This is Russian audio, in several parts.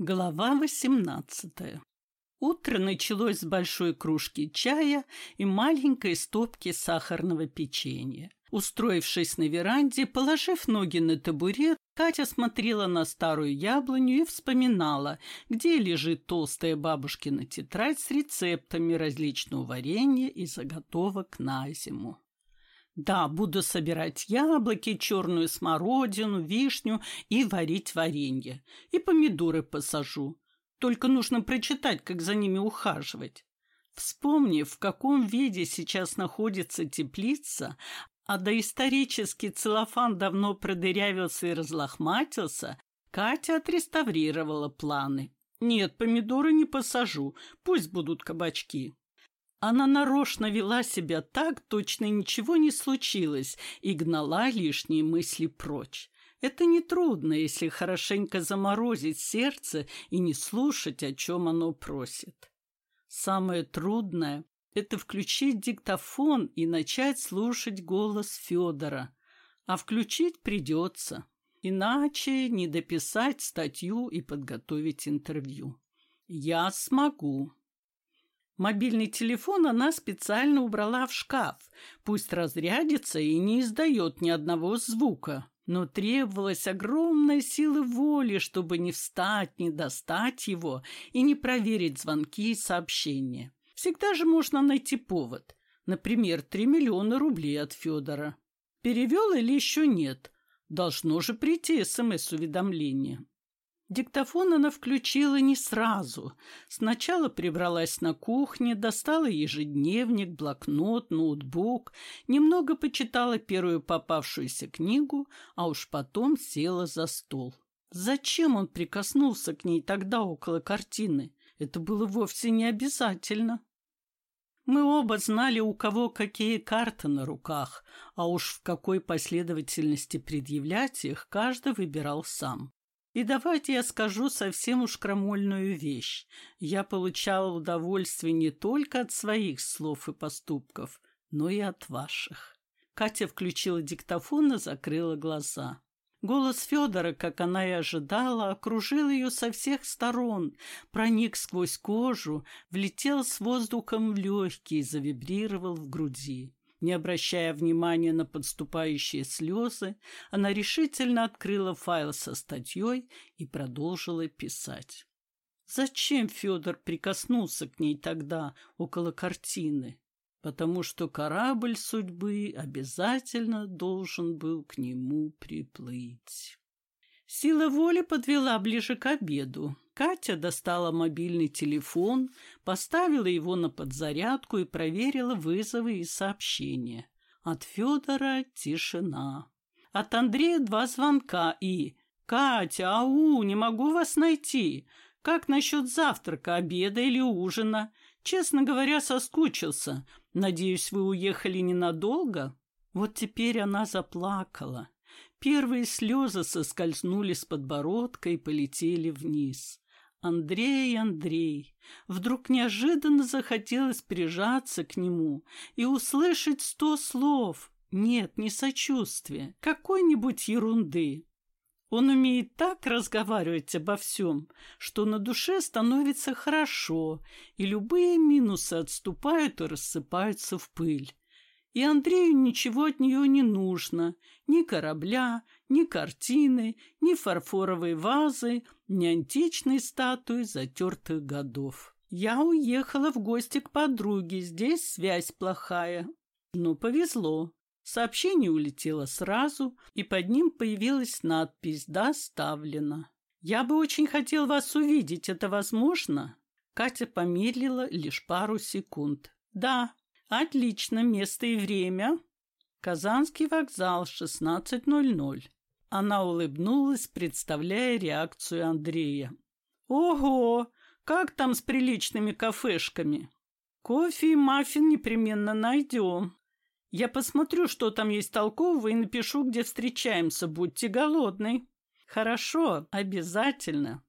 Глава восемнадцатая. Утро началось с большой кружки чая и маленькой стопки сахарного печенья. Устроившись на веранде, положив ноги на табурет, Катя смотрела на старую яблоню и вспоминала, где лежит толстая бабушкина тетрадь с рецептами различного варенья и заготовок на зиму. Да, буду собирать яблоки, черную смородину, вишню и варить варенье. И помидоры посажу. Только нужно прочитать, как за ними ухаживать. Вспомнив, в каком виде сейчас находится теплица, а доисторический целлофан давно продырявился и разлохматился, Катя отреставрировала планы. Нет, помидоры не посажу, пусть будут кабачки. Она нарочно вела себя так, точно ничего не случилось, и гнала лишние мысли прочь. Это нетрудно, если хорошенько заморозить сердце и не слушать, о чем оно просит. Самое трудное – это включить диктофон и начать слушать голос Федора. А включить придется, иначе не дописать статью и подготовить интервью. Я смогу. Мобильный телефон она специально убрала в шкаф. Пусть разрядится и не издает ни одного звука но требовалась огромная сила воли, чтобы не встать, не достать его и не проверить звонки и сообщения. Всегда же можно найти повод. Например, 3 миллиона рублей от Федора. Перевел или еще нет? Должно же прийти СМС-уведомление. Диктофон она включила не сразу. Сначала прибралась на кухне, достала ежедневник, блокнот, ноутбук, немного почитала первую попавшуюся книгу, а уж потом села за стол. Зачем он прикоснулся к ней тогда около картины? Это было вовсе не обязательно. Мы оба знали, у кого какие карты на руках, а уж в какой последовательности предъявлять их каждый выбирал сам. И давайте я скажу совсем уж крамольную вещь. Я получал удовольствие не только от своих слов и поступков, но и от ваших. Катя включила диктофон и закрыла глаза. Голос Федора, как она и ожидала, окружил ее со всех сторон, проник сквозь кожу, влетел с воздухом в легкие, завибрировал в груди. Не обращая внимания на подступающие слезы, она решительно открыла файл со статьей и продолжила писать. Зачем Федор прикоснулся к ней тогда, около картины? Потому что корабль судьбы обязательно должен был к нему приплыть. Сила воли подвела ближе к обеду. Катя достала мобильный телефон, поставила его на подзарядку и проверила вызовы и сообщения. От Федора тишина. От Андрея два звонка и «Катя, ау, не могу вас найти. Как насчет завтрака, обеда или ужина? Честно говоря, соскучился. Надеюсь, вы уехали ненадолго?» Вот теперь она заплакала. Первые слезы соскользнули с подбородка и полетели вниз. Андрей, Андрей, вдруг неожиданно захотелось прижаться к нему и услышать сто слов. Нет, не сочувствия, какой-нибудь ерунды. Он умеет так разговаривать обо всем, что на душе становится хорошо, и любые минусы отступают и рассыпаются в пыль и Андрею ничего от нее не нужно. Ни корабля, ни картины, ни фарфоровой вазы, ни античной статуи затертых годов. Я уехала в гости к подруге, здесь связь плохая. Но повезло. Сообщение улетело сразу, и под ним появилась надпись «Доставлено». «Я бы очень хотел вас увидеть, это возможно?» Катя помедлила лишь пару секунд. «Да, Отлично, место и время. Казанский вокзал, 16.00. Она улыбнулась, представляя реакцию Андрея. Ого, как там с приличными кафешками? Кофе и маффин непременно найдем. Я посмотрю, что там есть толкового, и напишу, где встречаемся. Будьте голодны. Хорошо, обязательно.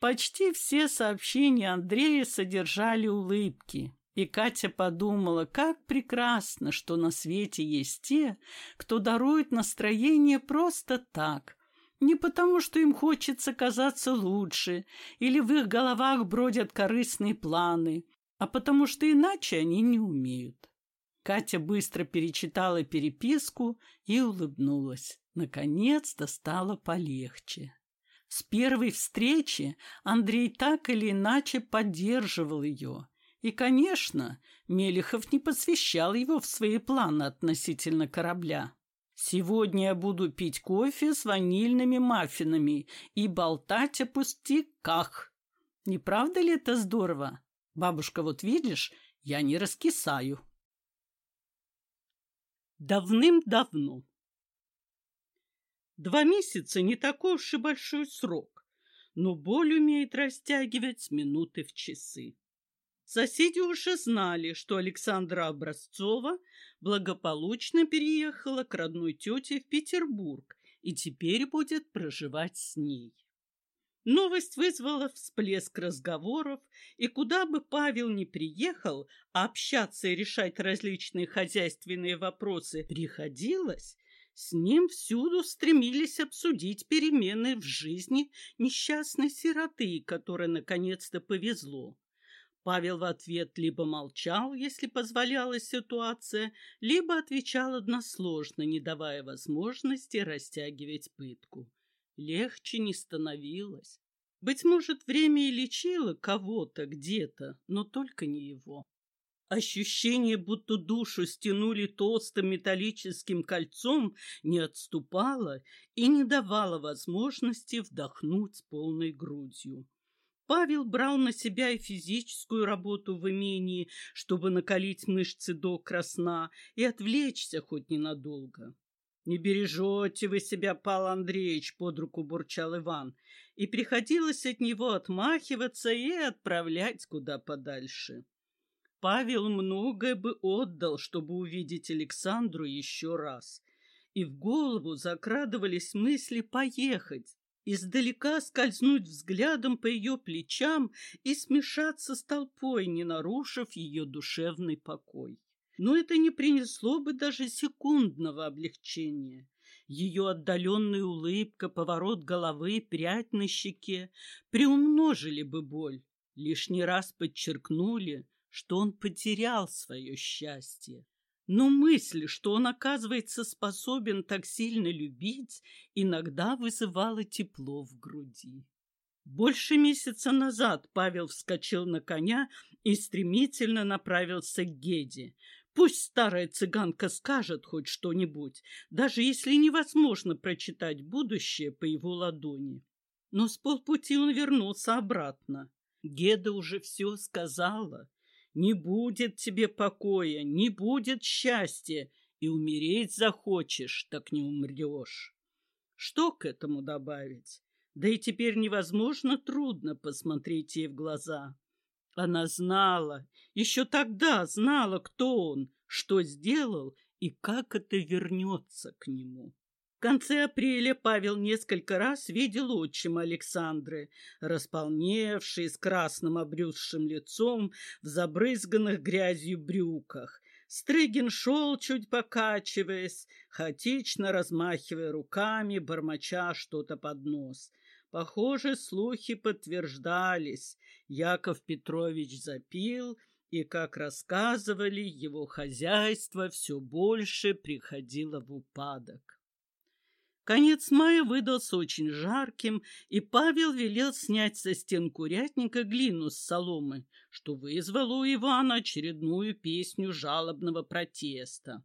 Почти все сообщения Андрея содержали улыбки. И Катя подумала, как прекрасно, что на свете есть те, кто дарует настроение просто так, Не потому, что им хочется казаться лучше, или в их головах бродят корыстные планы, а потому что иначе они не умеют. Катя быстро перечитала переписку и улыбнулась. Наконец-то стало полегче. С первой встречи Андрей так или иначе поддерживал ее. И, конечно, Мелехов не посвящал его в свои планы относительно корабля. Сегодня я буду пить кофе с ванильными маффинами и болтать о пустяках. Не правда ли это здорово? Бабушка, вот видишь, я не раскисаю. Давным-давно. Два месяца не такой уж и большой срок, но боль умеет растягивать минуты в часы. Соседи уже знали, что Александра Образцова благополучно переехала к родной тете в Петербург и теперь будет проживать с ней. Новость вызвала всплеск разговоров, и куда бы Павел ни приехал, общаться и решать различные хозяйственные вопросы приходилось, с ним всюду стремились обсудить перемены в жизни несчастной сироты, которой наконец-то повезло. Павел в ответ либо молчал, если позволяла ситуация, либо отвечал односложно, не давая возможности растягивать пытку. Легче не становилось. Быть может, время и лечило кого-то где-то, но только не его. Ощущение, будто душу стянули толстым металлическим кольцом, не отступало и не давало возможности вдохнуть полной грудью. Павел брал на себя и физическую работу в имении, чтобы накалить мышцы до красна и отвлечься хоть ненадолго. «Не бережете вы себя, Павел Андреевич», — под руку бурчал Иван, и приходилось от него отмахиваться и отправлять куда подальше. Павел многое бы отдал, чтобы увидеть Александру еще раз. И в голову закрадывались мысли поехать, издалека скользнуть взглядом по ее плечам и смешаться с толпой, не нарушив ее душевный покой. Но это не принесло бы даже секундного облегчения. Ее отдаленная улыбка, поворот головы, прядь на щеке приумножили бы боль, лишний раз подчеркнули, что он потерял свое счастье. Но мысль, что он, оказывается, способен так сильно любить, иногда вызывала тепло в груди. Больше месяца назад Павел вскочил на коня и стремительно направился к Геде. Пусть старая цыганка скажет хоть что-нибудь, даже если невозможно прочитать будущее по его ладони. Но с полпути он вернулся обратно. Геда уже все сказала. Не будет тебе покоя, не будет счастья, и умереть захочешь, так не умрешь. Что к этому добавить? Да и теперь невозможно трудно посмотреть ей в глаза. Она знала, еще тогда знала, кто он, что сделал и как это вернется к нему. Конце апреля Павел несколько раз видел отчима Александры, располневший с красным обрюзшим лицом в забрызганных грязью брюках. Стрыгин шел, чуть покачиваясь, хаотично размахивая руками, бормоча что-то под нос. Похоже, слухи подтверждались. Яков Петрович запил, и, как рассказывали, его хозяйство все больше приходило в упадок. Конец мая выдался очень жарким, и Павел велел снять со стен курятника глину с соломы, что вызвало у Ивана очередную песню жалобного протеста.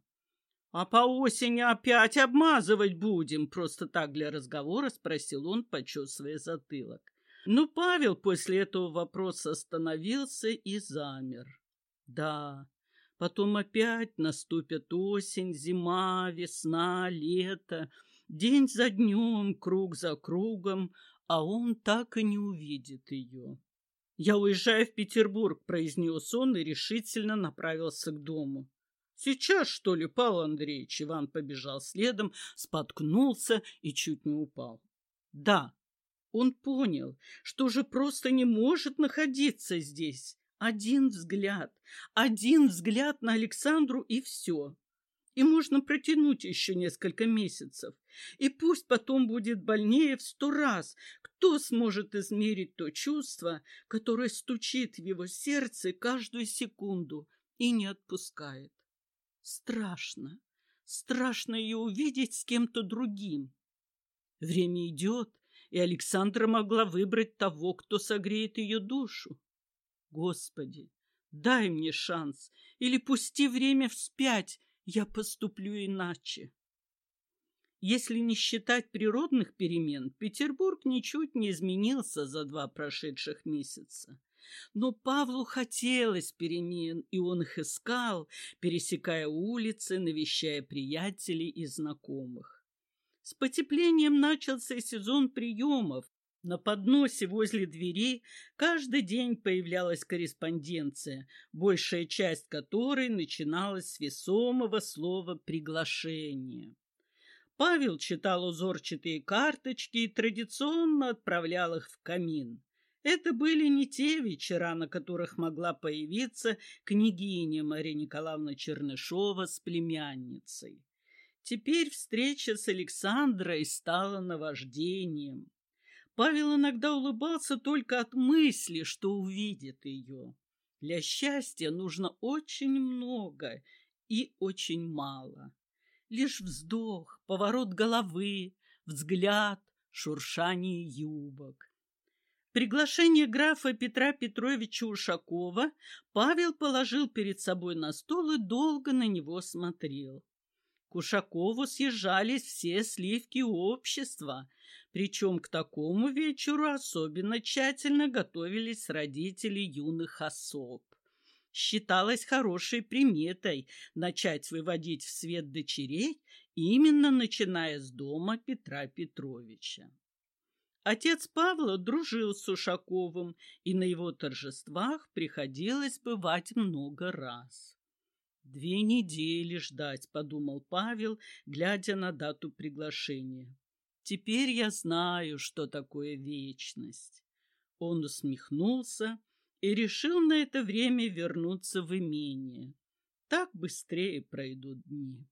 «А по осени опять обмазывать будем?» — просто так для разговора спросил он, почесывая затылок. Но Павел после этого вопроса остановился и замер. Да, потом опять наступят осень, зима, весна, лето — День за днем, круг за кругом, а он так и не увидит ее. «Я уезжаю в Петербург», — произнес он и решительно направился к дому. «Сейчас, что ли, Павел Андреевич?» Иван побежал следом, споткнулся и чуть не упал. «Да, он понял, что уже просто не может находиться здесь. Один взгляд, один взгляд на Александру и все. И можно протянуть еще несколько месяцев. И пусть потом будет больнее в сто раз, кто сможет измерить то чувство, которое стучит в его сердце каждую секунду и не отпускает? Страшно, страшно ее увидеть с кем-то другим. Время идет, и Александра могла выбрать того, кто согреет ее душу. Господи, дай мне шанс, или пусти время вспять, я поступлю иначе. Если не считать природных перемен, Петербург ничуть не изменился за два прошедших месяца. Но Павлу хотелось перемен, и он их искал, пересекая улицы, навещая приятелей и знакомых. С потеплением начался сезон приемов, на подносе возле двери каждый день появлялась корреспонденция, большая часть которой начиналась с весомого слова «приглашение». Павел читал узорчатые карточки и традиционно отправлял их в камин. Это были не те вечера, на которых могла появиться княгиня Мария Николаевна Чернышова с племянницей. Теперь встреча с Александрой стала наваждением. Павел иногда улыбался только от мысли, что увидит ее. Для счастья нужно очень много и очень мало. Лишь вздох, поворот головы, взгляд, шуршание юбок. Приглашение графа Петра Петровича Ушакова Павел положил перед собой на стол и долго на него смотрел. К Ушакову съезжались все сливки общества, причем к такому вечеру особенно тщательно готовились родители юных особ. Считалось хорошей приметой начать выводить в свет дочерей именно начиная с дома Петра Петровича. Отец Павла дружил с Ушаковым, и на его торжествах приходилось бывать много раз. «Две недели ждать», — подумал Павел, глядя на дату приглашения. «Теперь я знаю, что такое вечность». Он усмехнулся и решил на это время вернуться в имение. Так быстрее пройдут дни.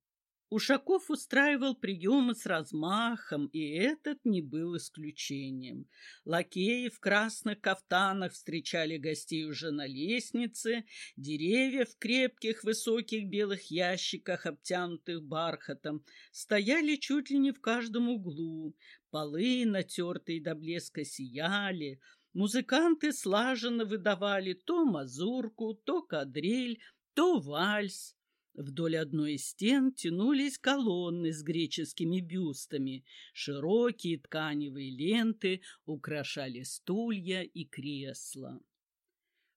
Ушаков устраивал приемы с размахом, и этот не был исключением. Лакеи в красных кафтанах встречали гостей уже на лестнице, деревья в крепких высоких белых ящиках, обтянутых бархатом, стояли чуть ли не в каждом углу, полы, натертые до блеска, сияли, музыканты слаженно выдавали то мазурку, то кадриль, то вальс, Вдоль одной из стен тянулись колонны с греческими бюстами. Широкие тканевые ленты украшали стулья и кресла.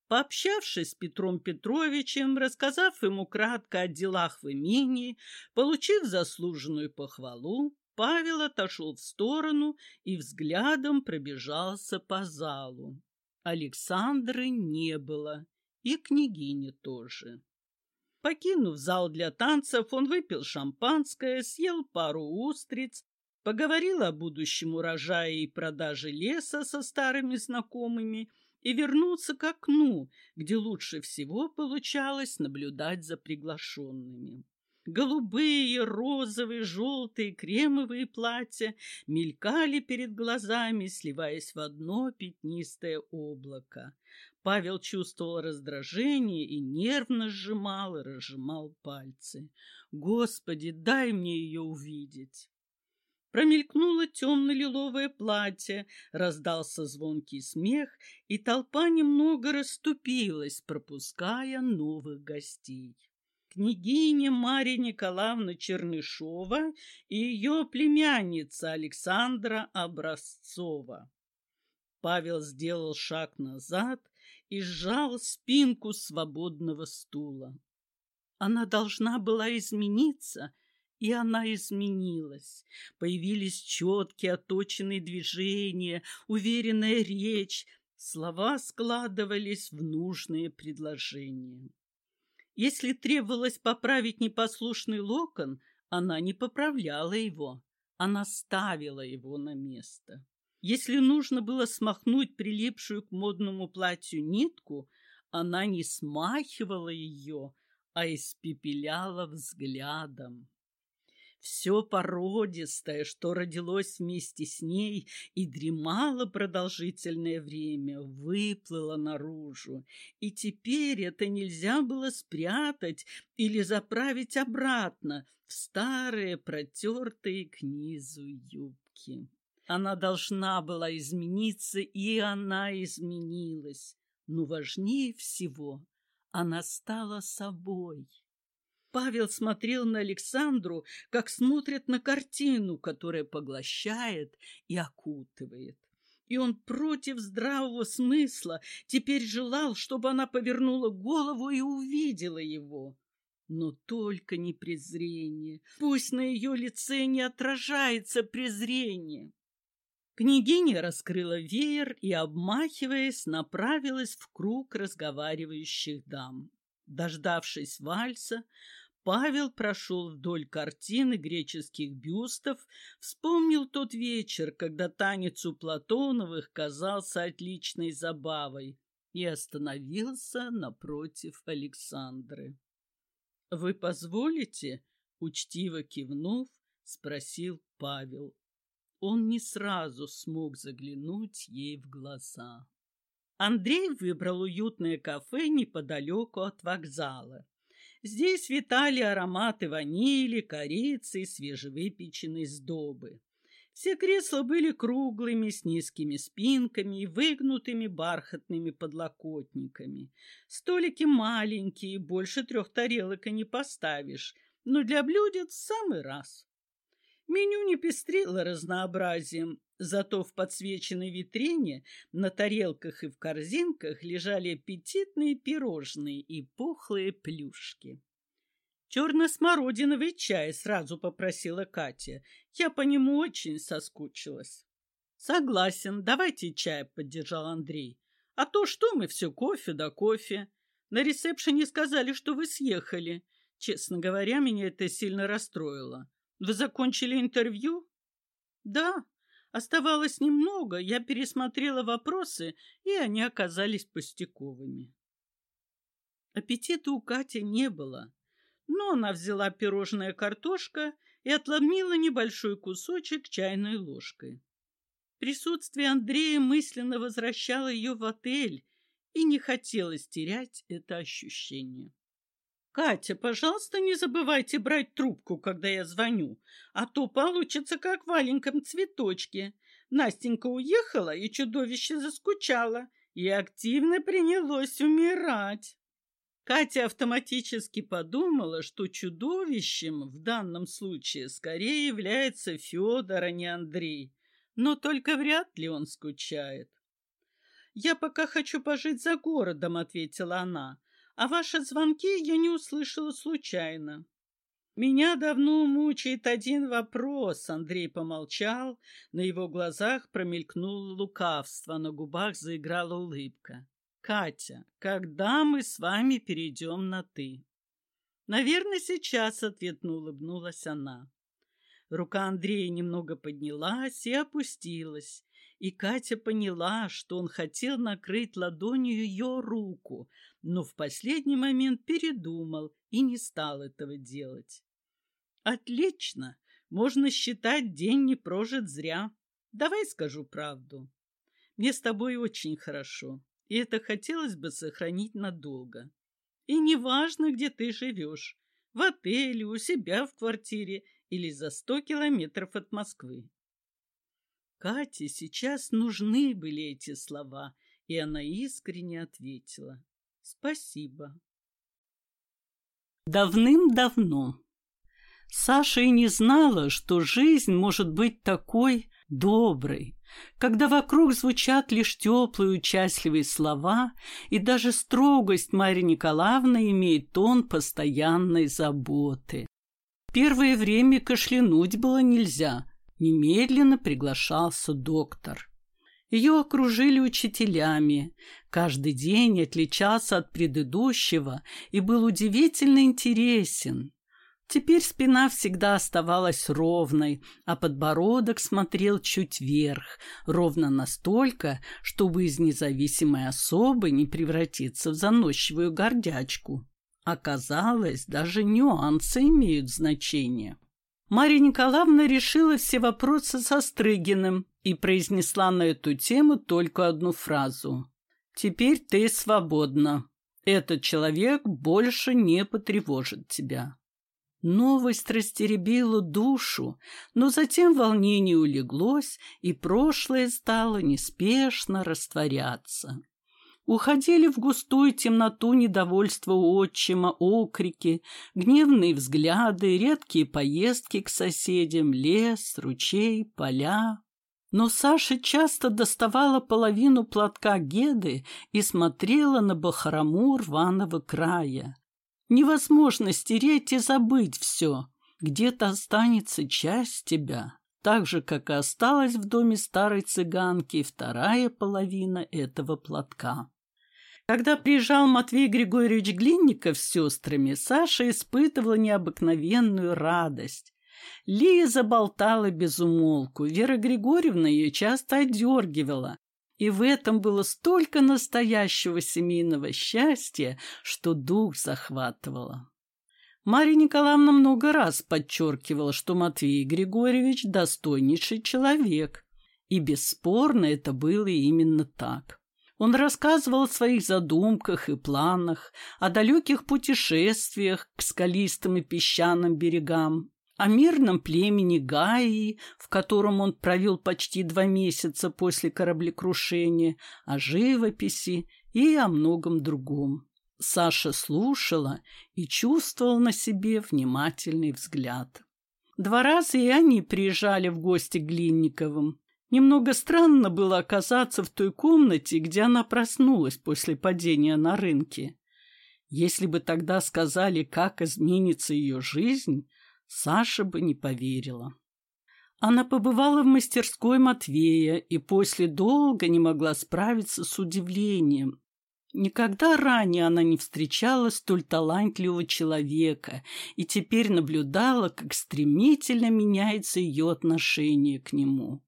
Пообщавшись с Петром Петровичем, рассказав ему кратко о делах в имении, получив заслуженную похвалу, Павел отошел в сторону и взглядом пробежался по залу. Александры не было, и княгини тоже. Покинув зал для танцев, он выпил шампанское, съел пару устриц, поговорил о будущем урожае и продаже леса со старыми знакомыми и вернулся к окну, где лучше всего получалось наблюдать за приглашенными. Голубые, розовые, желтые, кремовые платья мелькали перед глазами, сливаясь в одно пятнистое облако. Павел чувствовал раздражение и нервно сжимал и разжимал пальцы. «Господи, дай мне ее увидеть!» Промелькнуло темно-лиловое платье, раздался звонкий смех, и толпа немного расступилась, пропуская новых гостей княгиня Мария Николаевна Чернышова и ее племянница Александра Образцова. Павел сделал шаг назад и сжал спинку свободного стула. Она должна была измениться, и она изменилась. Появились четкие, оточенные движения, уверенная речь, слова складывались в нужные предложения. Если требовалось поправить непослушный локон, она не поправляла его, она ставила его на место. Если нужно было смахнуть прилипшую к модному платью нитку, она не смахивала ее, а испепеляла взглядом. Все породистое, что родилось вместе с ней и дремало продолжительное время, выплыло наружу, и теперь это нельзя было спрятать или заправить обратно в старые протертые к низу юбки. Она должна была измениться, и она изменилась. Но важнее всего она стала собой. Павел смотрел на Александру, как смотрит на картину, которая поглощает и окутывает. И он против здравого смысла теперь желал, чтобы она повернула голову и увидела его. Но только не презрение. Пусть на ее лице не отражается презрение. Княгиня раскрыла веер и, обмахиваясь, направилась в круг разговаривающих дам. Дождавшись вальса, Павел прошел вдоль картины греческих бюстов, вспомнил тот вечер, когда танец у Платоновых казался отличной забавой, и остановился напротив Александры. «Вы позволите?» — учтиво кивнув, спросил Павел. Он не сразу смог заглянуть ей в глаза. Андрей выбрал уютное кафе неподалеку от вокзала. Здесь витали ароматы ванили, корицы и свежевыпеченной сдобы. Все кресла были круглыми, с низкими спинками и выгнутыми бархатными подлокотниками. Столики маленькие, больше трех тарелок и не поставишь, но для блюдец в самый раз. Меню не пестрило разнообразием, зато в подсвеченной витрине на тарелках и в корзинках лежали аппетитные пирожные и пухлые плюшки. «Черно-смородиновый чай», — сразу попросила Катя. «Я по нему очень соскучилась». «Согласен, давайте чай», — поддержал Андрей. «А то что мы все кофе да кофе. На ресепшене сказали, что вы съехали. Честно говоря, меня это сильно расстроило. Вы закончили интервью? Да. Оставалось немного, я пересмотрела вопросы, и они оказались пустяковыми. Аппетита у Кати не было, но она взяла пирожное картошка и отломила небольшой кусочек чайной ложкой. Присутствие Андрея мысленно возвращало ее в отель, и не хотелось терять это ощущение. «Катя, пожалуйста, не забывайте брать трубку, когда я звоню, а то получится, как в маленьком цветочке. Настенька уехала, и чудовище заскучало, и активно принялось умирать». Катя автоматически подумала, что чудовищем в данном случае скорее является Федор, а не Андрей. Но только вряд ли он скучает. «Я пока хочу пожить за городом», — ответила она. А ваши звонки я не услышала случайно. Меня давно мучает один вопрос. Андрей помолчал, на его глазах промелькнуло лукавство, на губах заиграла улыбка. Катя, когда мы с вами перейдем на «ты»? Наверное, сейчас, ответно улыбнулась она. Рука Андрея немного поднялась и опустилась, и Катя поняла, что он хотел накрыть ладонью ее руку, но в последний момент передумал и не стал этого делать. «Отлично! Можно считать, день не прожит зря. Давай скажу правду. Мне с тобой очень хорошо, и это хотелось бы сохранить надолго. И неважно, где ты живешь, в отеле, у себя в квартире или за сто километров от Москвы. Кате сейчас нужны были эти слова, и она искренне ответила «Спасибо». Давным-давно Саша и не знала, что жизнь может быть такой доброй, когда вокруг звучат лишь теплые участливые слова, и даже строгость Марьи Николаевны имеет тон постоянной заботы. Первое время кашлянуть было нельзя, Немедленно приглашался доктор. Ее окружили учителями. Каждый день отличался от предыдущего и был удивительно интересен. Теперь спина всегда оставалась ровной, а подбородок смотрел чуть вверх, ровно настолько, чтобы из независимой особы не превратиться в заносчивую гордячку. Оказалось, даже нюансы имеют значение. Марья Николаевна решила все вопросы со Стрыгиным и произнесла на эту тему только одну фразу. «Теперь ты свободна. Этот человек больше не потревожит тебя». Новость растеребила душу, но затем волнение улеглось, и прошлое стало неспешно растворяться. Уходили в густую темноту недовольства отчима, окрики, гневные взгляды, редкие поездки к соседям, лес, ручей, поля. Но Саша часто доставала половину платка Геды и смотрела на бахрому рваного края. Невозможно стереть и забыть все. Где-то останется часть тебя, так же, как и осталась в доме старой цыганки вторая половина этого платка. Когда приезжал Матвей Григорьевич Глинников с сестрами, Саша испытывала необыкновенную радость. Лия заболтала без умолку, Вера Григорьевна ее часто одергивала, и в этом было столько настоящего семейного счастья, что дух захватывало. Марья Николаевна много раз подчеркивала, что Матвей Григорьевич достойнейший человек, и бесспорно это было именно так. Он рассказывал о своих задумках и планах, о далеких путешествиях к скалистым и песчаным берегам, о мирном племени Гаи, в котором он провел почти два месяца после кораблекрушения, о живописи и о многом другом. Саша слушала и чувствовала на себе внимательный взгляд. Два раза и они приезжали в гости к Глинниковым. Немного странно было оказаться в той комнате, где она проснулась после падения на рынке. Если бы тогда сказали, как изменится ее жизнь, Саша бы не поверила. Она побывала в мастерской Матвея и после долго не могла справиться с удивлением. Никогда ранее она не встречала столь талантливого человека и теперь наблюдала, как стремительно меняется ее отношение к нему.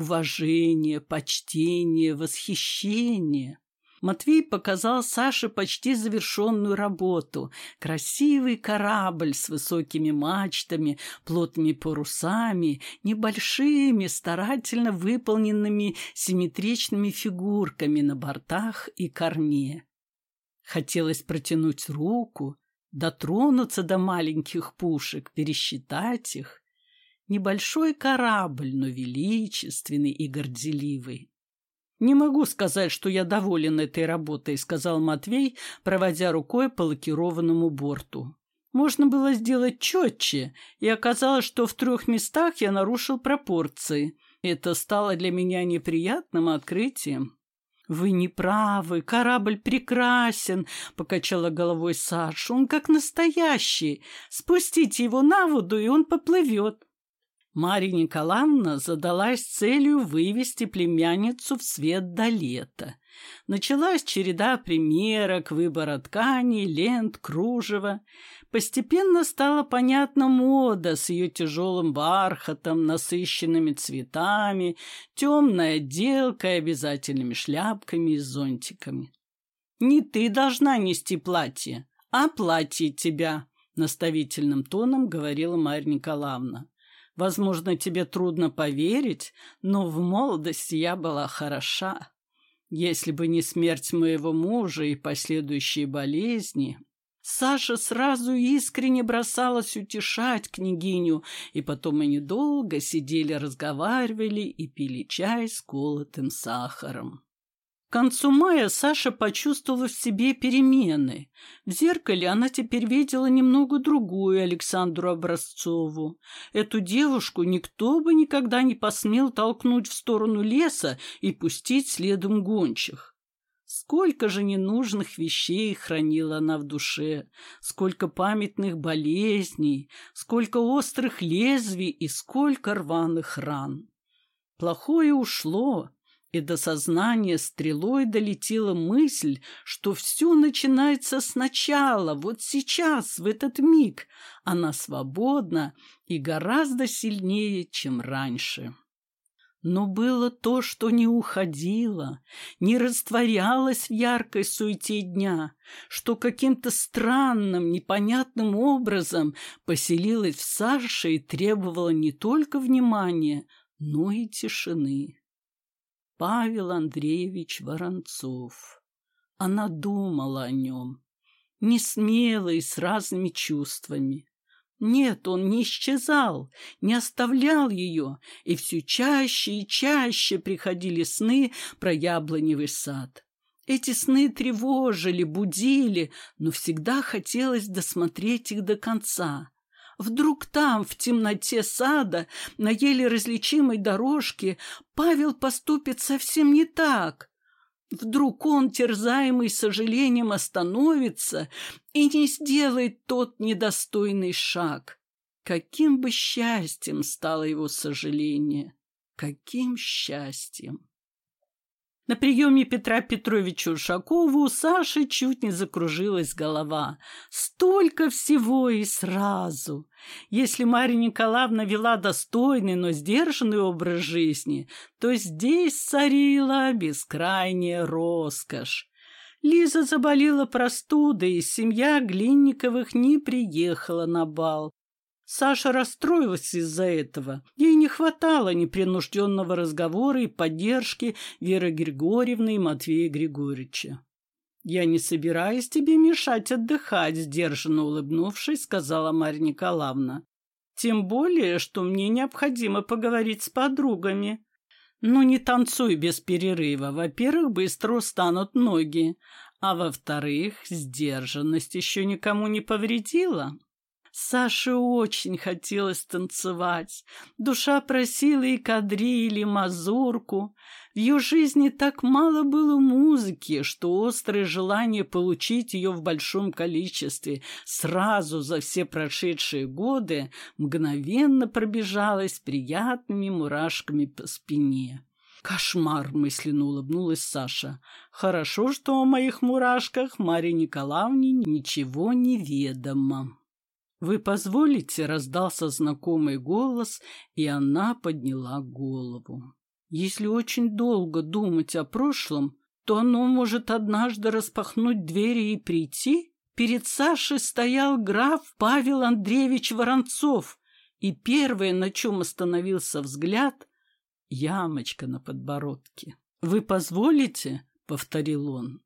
Уважение, почтение, восхищение. Матвей показал Саше почти завершенную работу. Красивый корабль с высокими мачтами, плотными парусами, небольшими, старательно выполненными симметричными фигурками на бортах и корме. Хотелось протянуть руку, дотронуться до маленьких пушек, пересчитать их. Небольшой корабль, но величественный и горделивый. «Не могу сказать, что я доволен этой работой», — сказал Матвей, проводя рукой по лакированному борту. «Можно было сделать четче, и оказалось, что в трех местах я нарушил пропорции. Это стало для меня неприятным открытием». «Вы не правы, корабль прекрасен», — покачала головой Саша. «Он как настоящий. Спустите его на воду, и он поплывет». Марья Николаевна задалась целью вывести племянницу в свет до лета. Началась череда примерок, выбора тканей, лент, кружева. Постепенно стала понятна мода с ее тяжелым бархатом, насыщенными цветами, темной отделкой, обязательными шляпками и зонтиками. «Не ты должна нести платье, а платье тебя», — наставительным тоном говорила Марья Николаевна. Возможно, тебе трудно поверить, но в молодости я была хороша. Если бы не смерть моего мужа и последующие болезни... Саша сразу искренне бросалась утешать княгиню, и потом они долго сидели, разговаривали и пили чай с колотым сахаром. К концу мая Саша почувствовала в себе перемены. В зеркале она теперь видела немного другую Александру Образцову. Эту девушку никто бы никогда не посмел толкнуть в сторону леса и пустить следом гончих. Сколько же ненужных вещей хранила она в душе, сколько памятных болезней, сколько острых лезвий и сколько рваных ран. Плохое ушло, и до сознания стрелой долетела мысль, что все начинается сначала, вот сейчас, в этот миг. Она свободна и гораздо сильнее, чем раньше. Но было то, что не уходило, не растворялось в яркой суете дня, что каким-то странным, непонятным образом поселилось в Саше и требовало не только внимания, но и тишины. Павел Андреевич Воронцов. Она думала о нем, не смело с разными чувствами. Нет, он не исчезал, не оставлял ее, и все чаще и чаще приходили сны про яблоневый сад. Эти сны тревожили, будили, но всегда хотелось досмотреть их до конца. Вдруг там, в темноте сада, на еле различимой дорожке, Павел поступит совсем не так. Вдруг он, терзаемый сожалением, остановится и не сделает тот недостойный шаг. Каким бы счастьем стало его сожаление! Каким счастьем! На приеме Петра Петровича Ушакова у Саши чуть не закружилась голова. Столько всего и сразу. Если Марья Николаевна вела достойный, но сдержанный образ жизни, то здесь царила бескрайняя роскошь. Лиза заболела простудой, и семья Глинниковых не приехала на бал. Саша расстроилась из-за этого. Ей не хватало непринужденного разговора и поддержки Веры Григорьевны и Матвея Григорьевича. «Я не собираюсь тебе мешать отдыхать», — сдержанно улыбнувшись, сказала Марья Николаевна. «Тем более, что мне необходимо поговорить с подругами». «Ну, не танцуй без перерыва. Во-первых, быстро устанут ноги, а во-вторых, сдержанность еще никому не повредила». Саше очень хотелось танцевать. Душа просила и кадриль, и мазурку. В ее жизни так мало было музыки, что острое желание получить ее в большом количестве сразу за все прошедшие годы мгновенно пробежалось приятными мурашками по спине. «Кошмар!» — мысленно улыбнулась Саша. «Хорошо, что о моих мурашках Марье Николаевне ничего не ведомо». «Вы позволите?» — раздался знакомый голос, и она подняла голову. «Если очень долго думать о прошлом, то оно может однажды распахнуть двери и прийти?» Перед Сашей стоял граф Павел Андреевич Воронцов, и первое, на чем остановился взгляд — ямочка на подбородке. «Вы позволите?» — повторил он.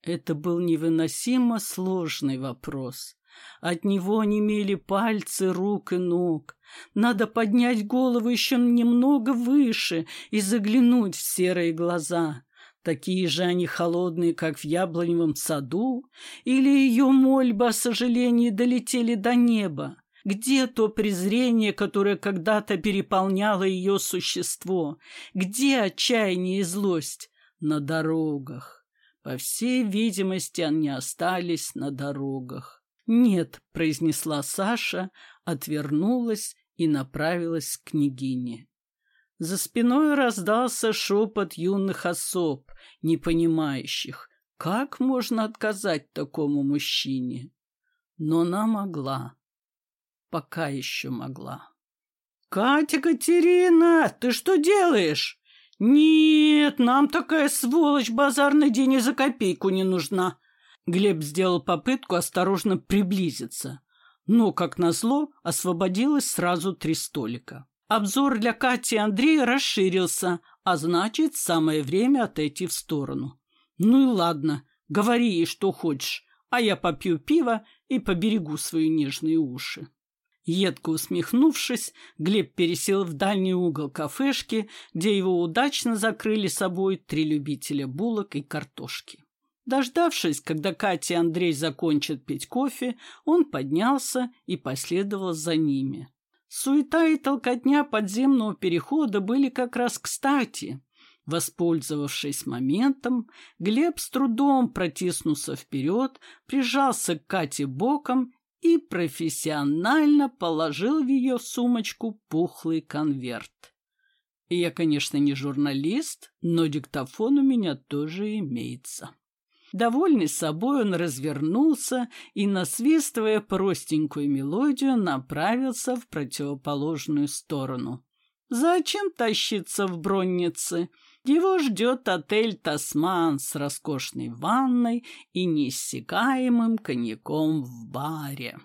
Это был невыносимо сложный вопрос. От него онемели пальцы рук и ног. Надо поднять голову еще немного выше и заглянуть в серые глаза. Такие же они холодные, как в яблоневом саду, или ее мольба о сожалении долетели до неба. Где то презрение, которое когда-то переполняло ее существо? Где отчаяние и злость? На дорогах. По всей видимости, они остались на дорогах. «Нет», — произнесла Саша, отвернулась и направилась к княгине. За спиной раздался шепот юных особ, не понимающих, как можно отказать такому мужчине. Но она могла. Пока еще могла. «Катя Катерина, ты что делаешь?» «Нет, нам такая сволочь базарный день и за копейку не нужна. Глеб сделал попытку осторожно приблизиться, но, как назло, освободилось сразу три столика. Обзор для Кати и Андрея расширился, а значит, самое время отойти в сторону. Ну и ладно, говори ей, что хочешь, а я попью пиво и поберегу свои нежные уши. Едко усмехнувшись, Глеб пересел в дальний угол кафешки, где его удачно закрыли собой три любителя булок и картошки. Дождавшись, когда Катя и Андрей закончат пить кофе, он поднялся и последовал за ними. Суета и толкотня подземного перехода были как раз кстати. Воспользовавшись моментом, Глеб с трудом протиснулся вперед, прижался к Кате боком и профессионально положил в ее сумочку пухлый конверт. Я, конечно, не журналист, но диктофон у меня тоже имеется. Довольный собой, он развернулся и, насвистывая простенькую мелодию, направился в противоположную сторону. Зачем тащиться в бронницы? Его ждет отель «Тасман» с роскошной ванной и неиссякаемым коньяком в баре.